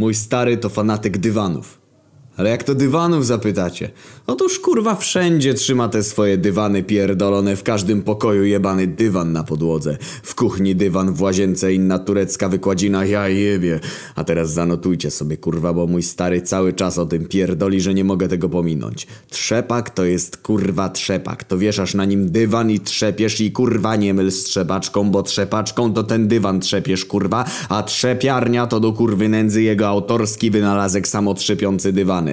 Mój stary to fanatyk dywanów. Ale jak to dywanów zapytacie? Otóż kurwa wszędzie trzyma te swoje dywany pierdolone, w każdym pokoju jebany dywan na podłodze. W kuchni dywan, w łazience inna turecka wykładzina, ja jebie. A teraz zanotujcie sobie kurwa, bo mój stary cały czas o tym pierdoli, że nie mogę tego pominąć. Trzepak to jest kurwa trzepak. To wieszasz na nim dywan i trzepiesz i kurwa nie myl z trzepaczką, bo trzepaczką to ten dywan trzepiesz kurwa, a trzepiarnia to do kurwy nędzy jego autorski wynalazek samotrzepiący dywany.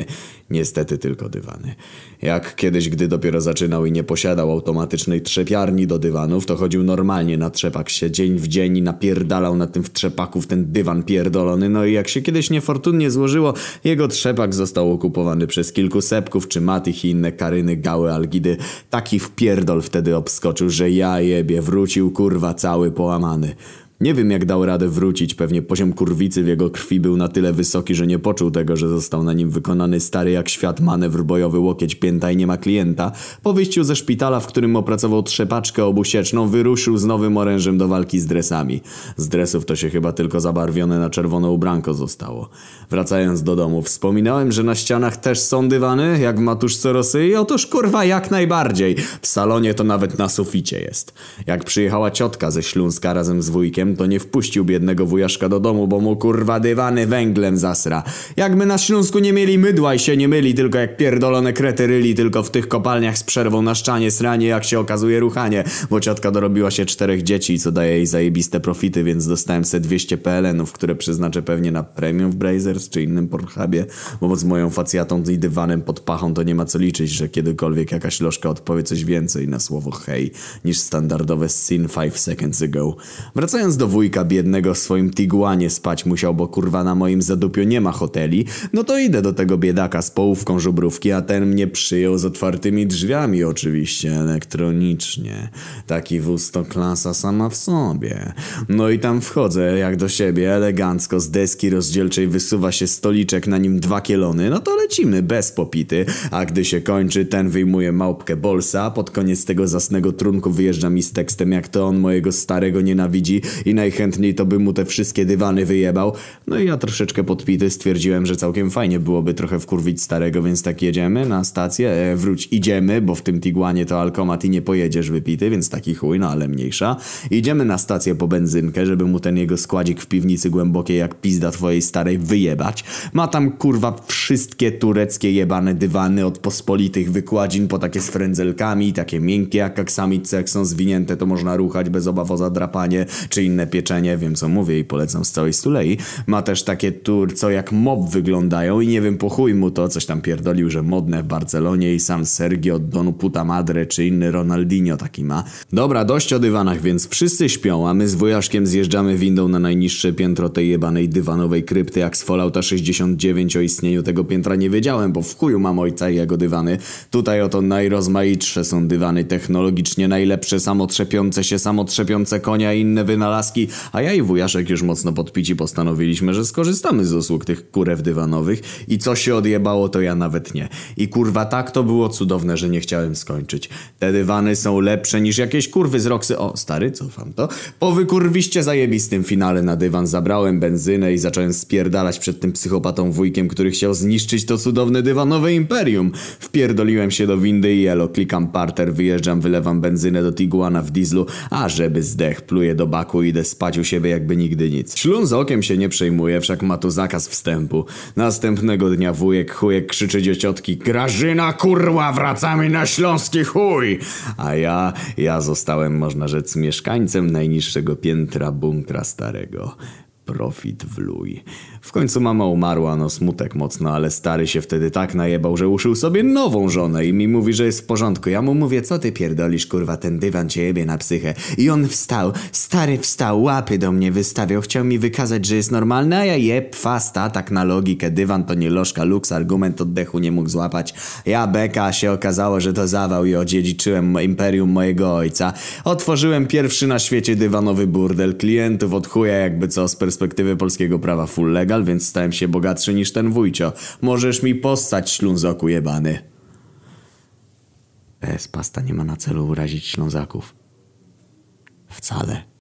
Niestety tylko dywany. Jak kiedyś, gdy dopiero zaczynał i nie posiadał automatycznej trzepiarni do dywanów, to chodził normalnie na trzepak się dzień w dzień i napierdalał na tym w trzepaku w ten dywan pierdolony. No i jak się kiedyś niefortunnie złożyło, jego trzepak został okupowany przez kilku sepków czy matych i inne karyny, gały, algidy. Taki wpierdol wtedy obskoczył, że ja jebie, wrócił kurwa cały połamany. Nie wiem jak dał radę wrócić, pewnie poziom kurwicy w jego krwi był na tyle wysoki, że nie poczuł tego, że został na nim wykonany stary jak świat manewr bojowy łokieć pięta i nie ma klienta. Po wyjściu ze szpitala, w którym opracował trzepaczkę obusieczną, wyruszył z nowym orężem do walki z dresami. Z dresów to się chyba tylko zabarwione na czerwono ubranko zostało. Wracając do domu, wspominałem, że na ścianach też są dywany, jak w matuszce Rosy i otóż kurwa jak najbardziej. W salonie to nawet na suficie jest. Jak przyjechała ciotka ze Śląska razem z wujkiem, to nie wpuścił biednego wujaszka do domu, bo mu kurwa dywany węglem zasra. Jak my na Śląsku nie mieli mydła i się nie myli, tylko jak pierdolone krety ryli, tylko w tych kopalniach z przerwą na szczanie sranie, jak się okazuje ruchanie, bo ciotka dorobiła się czterech dzieci, co daje jej zajebiste profity, więc dostałem se 200 PLN-ów, które przeznaczę pewnie na premium w Brazers czy innym Pornhubie, bo z moją facjatą i dywanem pod pachą to nie ma co liczyć, że kiedykolwiek jakaś lożka odpowie coś więcej na słowo hej, niż standardowe sin 5 seconds ago. Wracając do wujka biednego w swoim Tiguanie spać musiał, bo kurwa na moim zadupiu nie ma hoteli, no to idę do tego biedaka z połówką żubrówki, a ten mnie przyjął z otwartymi drzwiami oczywiście, elektronicznie. Taki wóz to klasa sama w sobie. No i tam wchodzę jak do siebie, elegancko, z deski rozdzielczej wysuwa się stoliczek, na nim dwa kielony, no to lecimy bez popity, a gdy się kończy, ten wyjmuje małpkę bolsa, pod koniec tego zasnego trunku wyjeżdża mi z tekstem, jak to on mojego starego nienawidzi i najchętniej to by mu te wszystkie dywany wyjebał. No i ja troszeczkę podpity stwierdziłem, że całkiem fajnie byłoby trochę wkurwić starego, więc tak jedziemy na stację, e, wróć, idziemy, bo w tym Tiguanie to alkomat i nie pojedziesz wypity, więc taki chuj, no ale mniejsza. Idziemy na stację po benzynkę, żeby mu ten jego składzik w piwnicy głębokiej jak pizda twojej starej wyjebać. Ma tam kurwa wszystkie tureckie jebane dywany od pospolitych wykładzin po takie z frędzelkami, takie miękkie jak aksamice, jak są zwinięte to można ruchać bez obaw o zadrapanie, czy inne pieczenie, wiem co mówię i polecam z całej stulei. Ma też takie tur, co jak mob wyglądają i nie wiem po chuj mu to, coś tam pierdolił, że modne w Barcelonie i sam Sergio Donu Puta Madre czy inny Ronaldinho taki ma. Dobra, dość o dywanach, więc wszyscy śpią, a my z wujaszkiem zjeżdżamy windą na najniższe piętro tej jebanej dywanowej krypty jak z Fallouta 69 o istnieniu tego piętra nie wiedziałem, bo w chuju mam ojca i jego dywany. Tutaj oto najrozmaitsze są dywany technologicznie najlepsze, samotrzepiące się, samotrzepiące konia i inne wynalazki, a ja i wujaszek już mocno podpici postanowiliśmy, że skorzystamy z usług tych kurew dywanowych i co się odjebało to ja nawet nie. I kurwa tak to było cudowne, że nie chciałem skończyć. Te dywany są lepsze niż jakieś kurwy z Roxy. O, stary, cofam to. Po wykurwiście zajebistym finale na dywan zabrałem benzynę i zacząłem spierdalać przed tym psychopatą wujkiem, który chciał zniszczyć to cudowne dywanowe imperium. Wpierdoliłem się do windy i elo, klikam parter, wyjeżdżam, wylewam benzynę do Tiguana w dieslu, a żeby zdech, pluję do baku i idę spać u siebie jakby nigdy nic. Ślun z okiem się nie przejmuje, wszak ma tu zakaz wstępu. Następnego dnia wujek chujek krzyczy do ciotki Grażyna kurła, wracamy na śląski chuj! A ja, ja zostałem, można rzec, mieszkańcem najniższego piętra bunkra starego profit w luj. W końcu mama umarła, no smutek mocno, ale stary się wtedy tak najebał, że uszył sobie nową żonę i mi mówi, że jest w porządku. Ja mu mówię, co ty pierdolisz, kurwa, ten dywan cię jebie na psychę. I on wstał, stary wstał, łapy do mnie wystawiał, chciał mi wykazać, że jest normalny, a ja jeb, fasta, tak na logikę, dywan to nie lożka, luks, argument oddechu nie mógł złapać. Ja beka, się okazało, że to zawał i odziedziczyłem imperium mojego ojca. Otworzyłem pierwszy na świecie dywanowy burdel, klientów od chuja jakby co z polskiego prawa full legal, więc stałem się bogatszy niż ten wujcio. Możesz mi postać, ślązoku jebany. PS pasta nie ma na celu urazić ślązaków. Wcale.